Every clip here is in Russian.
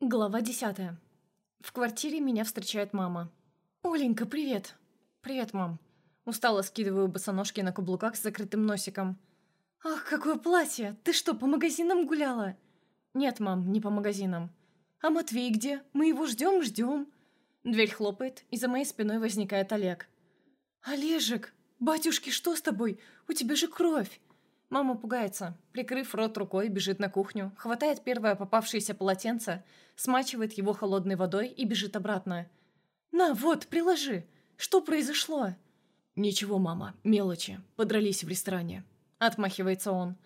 Глава десятая. В квартире меня встречает мама. «Оленька, привет!» «Привет, мам!» Устало скидываю босоножки на каблуках с закрытым носиком. «Ах, какое платье! Ты что, по магазинам гуляла?» «Нет, мам, не по магазинам». «А Матвей где? Мы его ждем, ждем!» Дверь хлопает, и за моей спиной возникает Олег. «Олежек! Батюшки, что с тобой? У тебя же кровь!» Мама пугается. Прикрыв рот рукой, бежит на кухню, хватает первое попавшееся полотенце, смачивает его холодной водой и бежит обратно. «На, вот, приложи! Что произошло?» «Ничего, мама, мелочи. Подрались в ресторане». Отмахивается он.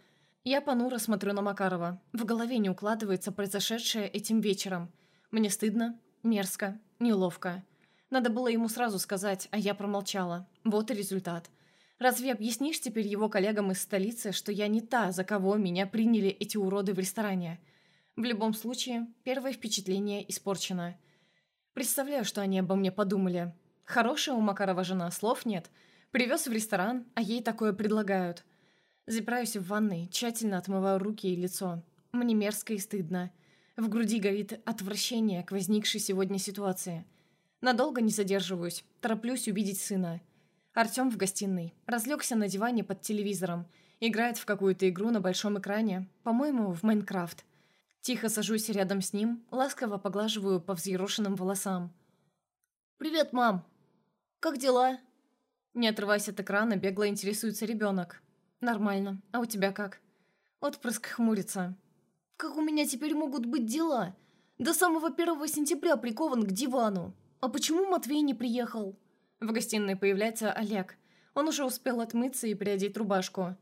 Я понуро смотрю на Макарова. В голове не укладывается произошедшее этим вечером. Мне стыдно, мерзко, неловко. Надо было ему сразу сказать, а я промолчала. Вот и результат. Разве объяснишь теперь его коллегам из столицы, что я не та, за кого меня приняли эти уроды в ресторане? В любом случае, первое впечатление испорчено. Представляю, что они обо мне подумали. Хорошая у Макарова жена, слов нет. Привез в ресторан, а ей такое предлагают. Запираюсь в ванной, тщательно отмываю руки и лицо. Мне мерзко и стыдно. В груди горит отвращение к возникшей сегодня ситуации. Надолго не задерживаюсь, тороплюсь увидеть сына. Артем в гостиной. Разлегся на диване под телевизором. Играет в какую-то игру на большом экране. По-моему, в Майнкрафт. Тихо сажусь рядом с ним, ласково поглаживаю по взъерошенным волосам. «Привет, мам! Как дела?» Не отрываясь от экрана, бегло интересуется ребенок. «Нормально. А у тебя как?» Отпрыск хмурится. «Как у меня теперь могут быть дела? До самого первого сентября прикован к дивану. А почему Матвей не приехал?» В гостиной появляется Олег. Он уже успел отмыться и приодеть рубашку.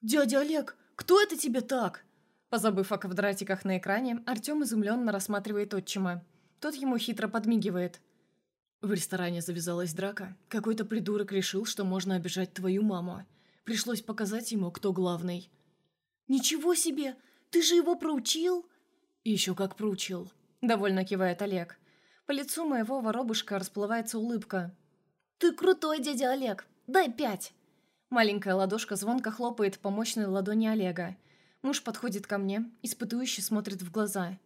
«Дядя Олег, кто это тебе так?» Позабыв о квадратиках на экране, Артем изумленно рассматривает отчима. Тот ему хитро подмигивает. В ресторане завязалась драка. Какой-то придурок решил, что можно обижать твою маму. Пришлось показать ему, кто главный. «Ничего себе! Ты же его проучил?» «Еще как проучил», — довольно кивает Олег. По лицу моего воробушка расплывается улыбка. «Ты крутой, дядя Олег! Дай пять!» Маленькая ладошка звонко хлопает по мощной ладони Олега. Муж подходит ко мне, испытующе смотрит в глаза.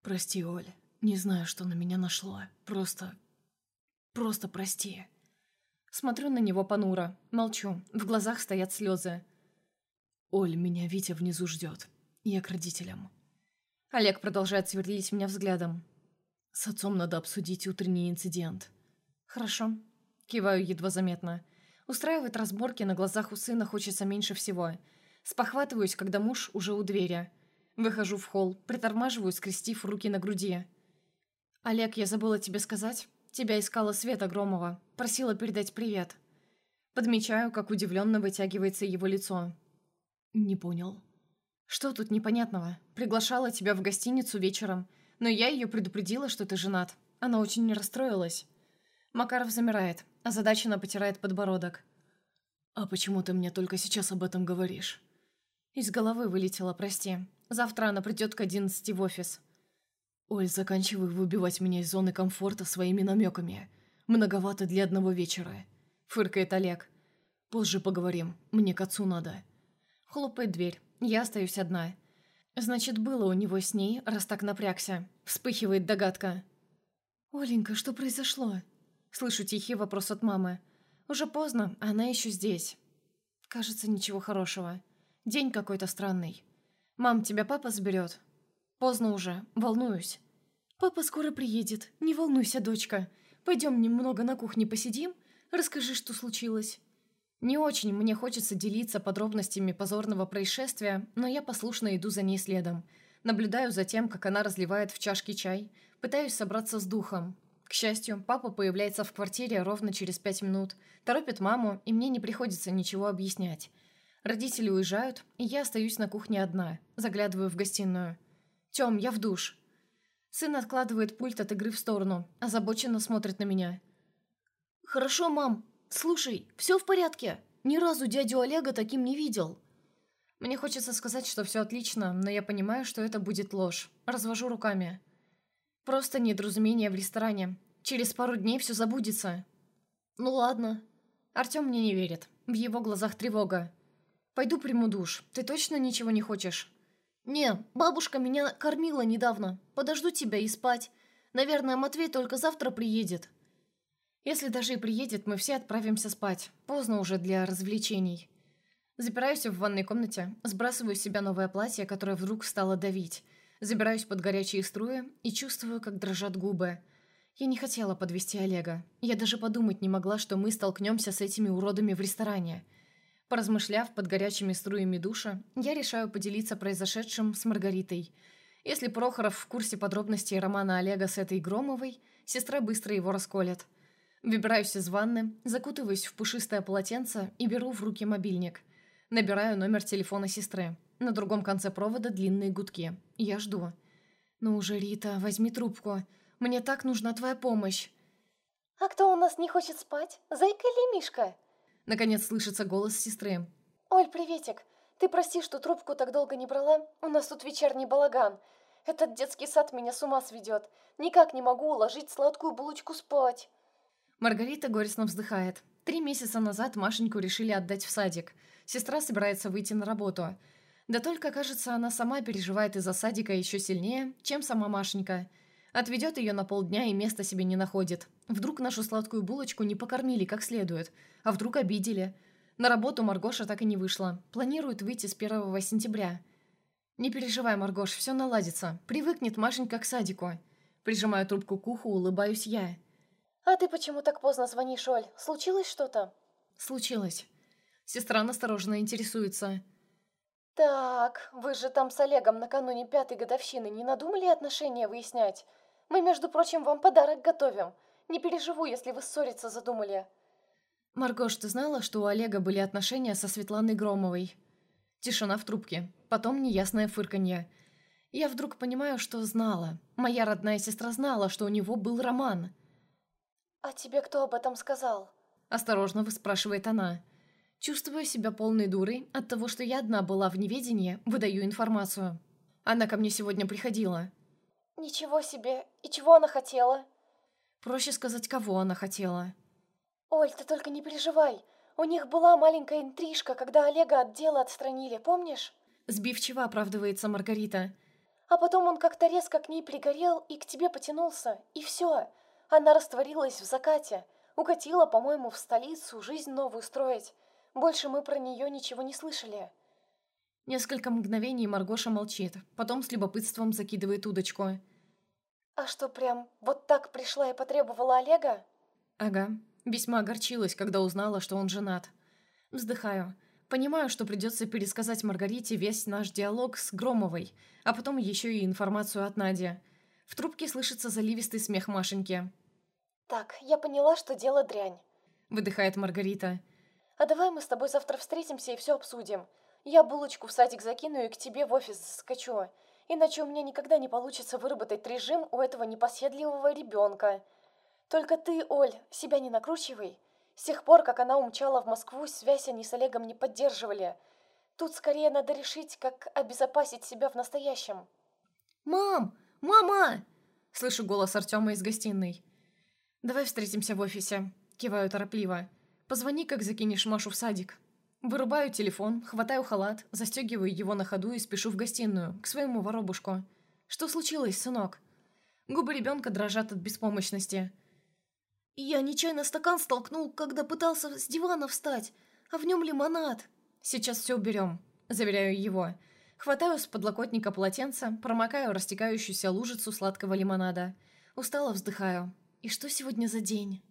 «Прости, Оля. Не знаю, что на меня нашло. Просто... просто прости». Смотрю на него понуро. Молчу. В глазах стоят слезы. «Оль, меня Витя внизу ждет. Я к родителям». Олег продолжает сверлить меня взглядом. «С отцом надо обсудить утренний инцидент». «Хорошо. Киваю едва заметно. Устраивать разборки на глазах у сына хочется меньше всего. Спохватываюсь, когда муж уже у двери. Выхожу в холл, притормаживаю, скрестив руки на груди. «Олег, я забыла тебе сказать. Тебя искала Света Громова. Просила передать привет». Подмечаю, как удивленно вытягивается его лицо. «Не понял». «Что тут непонятного? Приглашала тебя в гостиницу вечером, но я ее предупредила, что ты женат. Она очень расстроилась». Макаров замирает, озадаченно потирает подбородок. «А почему ты мне только сейчас об этом говоришь?» Из головы вылетело, прости. Завтра она придет к одиннадцати в офис. «Оль, заканчивай выбивать меня из зоны комфорта своими намеками. Многовато для одного вечера», — фыркает Олег. «Позже поговорим. Мне к отцу надо». Хлопает дверь. Я остаюсь одна. Значит, было у него с ней, раз так напрягся. Вспыхивает догадка. «Оленька, что произошло?» Слышу тихий вопрос от мамы. Уже поздно, а она еще здесь. Кажется, ничего хорошего. День какой-то странный. «Мам, тебя папа заберет?» «Поздно уже. Волнуюсь». «Папа скоро приедет. Не волнуйся, дочка. Пойдем немного на кухне посидим. Расскажи, что случилось». Не очень мне хочется делиться подробностями позорного происшествия, но я послушно иду за ней следом. Наблюдаю за тем, как она разливает в чашке чай. Пытаюсь собраться с духом. К счастью, папа появляется в квартире ровно через пять минут, торопит маму, и мне не приходится ничего объяснять. Родители уезжают, и я остаюсь на кухне одна, заглядываю в гостиную. «Тём, я в душ». Сын откладывает пульт от игры в сторону, озабоченно смотрит на меня. «Хорошо, мам. Слушай, все в порядке. Ни разу дядю Олега таким не видел». Мне хочется сказать, что все отлично, но я понимаю, что это будет ложь. Развожу руками. Просто недоразумение в ресторане. Через пару дней все забудется. Ну ладно. Артем мне не верит. В его глазах тревога. Пойду приму душ. Ты точно ничего не хочешь? «Не, бабушка меня кормила недавно. Подожду тебя и спать. Наверное, Матвей только завтра приедет». Если даже и приедет, мы все отправимся спать. Поздно уже для развлечений. Запираюсь в ванной комнате, сбрасываю с себя новое платье, которое вдруг стало давить. Забираюсь под горячие струи и чувствую, как дрожат губы. Я не хотела подвести Олега. Я даже подумать не могла, что мы столкнемся с этими уродами в ресторане. Поразмышляв под горячими струями душа, я решаю поделиться произошедшим с Маргаритой. Если Прохоров в курсе подробностей романа Олега с этой Громовой, сестра быстро его расколет. Выбираюсь из ванны, закутываюсь в пушистое полотенце и беру в руки мобильник. Набираю номер телефона сестры. На другом конце провода длинные гудки. Я жду. «Ну уже, Рита, возьми трубку. Мне так нужна твоя помощь». «А кто у нас не хочет спать? Зайка или Мишка?» Наконец слышится голос сестры. «Оль, приветик. Ты прости, что трубку так долго не брала. У нас тут вечерний балаган. Этот детский сад меня с ума сведет. Никак не могу уложить сладкую булочку спать». Маргарита горестно вздыхает. Три месяца назад Машеньку решили отдать в садик. Сестра собирается выйти на работу. Да только, кажется, она сама переживает из-за садика еще сильнее, чем сама Машенька. Отведет ее на полдня и места себе не находит. Вдруг нашу сладкую булочку не покормили как следует, а вдруг обидели. На работу Маргоша так и не вышла. Планирует выйти с 1 сентября. «Не переживай, Маргош, все наладится. Привыкнет Машенька к садику». Прижимаю трубку к уху, улыбаюсь я. «А ты почему так поздно звонишь, Оль? Случилось что-то?» «Случилось». Сестра настороженно интересуется. «Так, вы же там с Олегом накануне пятой годовщины не надумали отношения выяснять? Мы, между прочим, вам подарок готовим. Не переживу, если вы ссориться задумали». «Маргош, ты знала, что у Олега были отношения со Светланой Громовой?» Тишина в трубке. Потом неясное фырканье. Я вдруг понимаю, что знала. Моя родная сестра знала, что у него был роман. «А тебе кто об этом сказал?» Осторожно выспрашивает она. Чувствую себя полной дурой от того, что я одна была в неведении, выдаю информацию. Она ко мне сегодня приходила. «Ничего себе! И чего она хотела?» Проще сказать, кого она хотела. «Оль, ты только не переживай. У них была маленькая интрижка, когда Олега от дела отстранили, помнишь?» Сбивчиво оправдывается Маргарита. «А потом он как-то резко к ней пригорел и к тебе потянулся, и все. Она растворилась в закате, укатила, по-моему, в столицу, жизнь новую строить. Больше мы про нее ничего не слышали». Несколько мгновений Маргоша молчит, потом с любопытством закидывает удочку. «А что, прям вот так пришла и потребовала Олега?» «Ага. Весьма огорчилась, когда узнала, что он женат. Вздыхаю. Понимаю, что придется пересказать Маргарите весь наш диалог с Громовой, а потом еще и информацию от Нади. В трубке слышится заливистый смех Машеньки. «Так, я поняла, что дело дрянь», — выдыхает Маргарита. «А давай мы с тобой завтра встретимся и все обсудим. Я булочку в садик закину и к тебе в офис скачу. Иначе у меня никогда не получится выработать режим у этого непоседливого ребенка. Только ты, Оль, себя не накручивай. С тех пор, как она умчала в Москву, связь они с Олегом не поддерживали. Тут скорее надо решить, как обезопасить себя в настоящем». «Мам! Мама!» Слышу голос Артема из гостиной. «Давай встретимся в офисе», — киваю торопливо. «Позвони, как закинешь Машу в садик». Вырубаю телефон, хватаю халат, застегиваю его на ходу и спешу в гостиную, к своему воробушку. «Что случилось, сынок?» Губы ребенка дрожат от беспомощности. «Я нечаянно стакан столкнул, когда пытался с дивана встать, а в нем лимонад». «Сейчас все уберем», — заверяю его. Хватаю с подлокотника полотенца, промокаю растекающуюся лужицу сладкого лимонада. Устало вздыхаю. «И что сегодня за день?»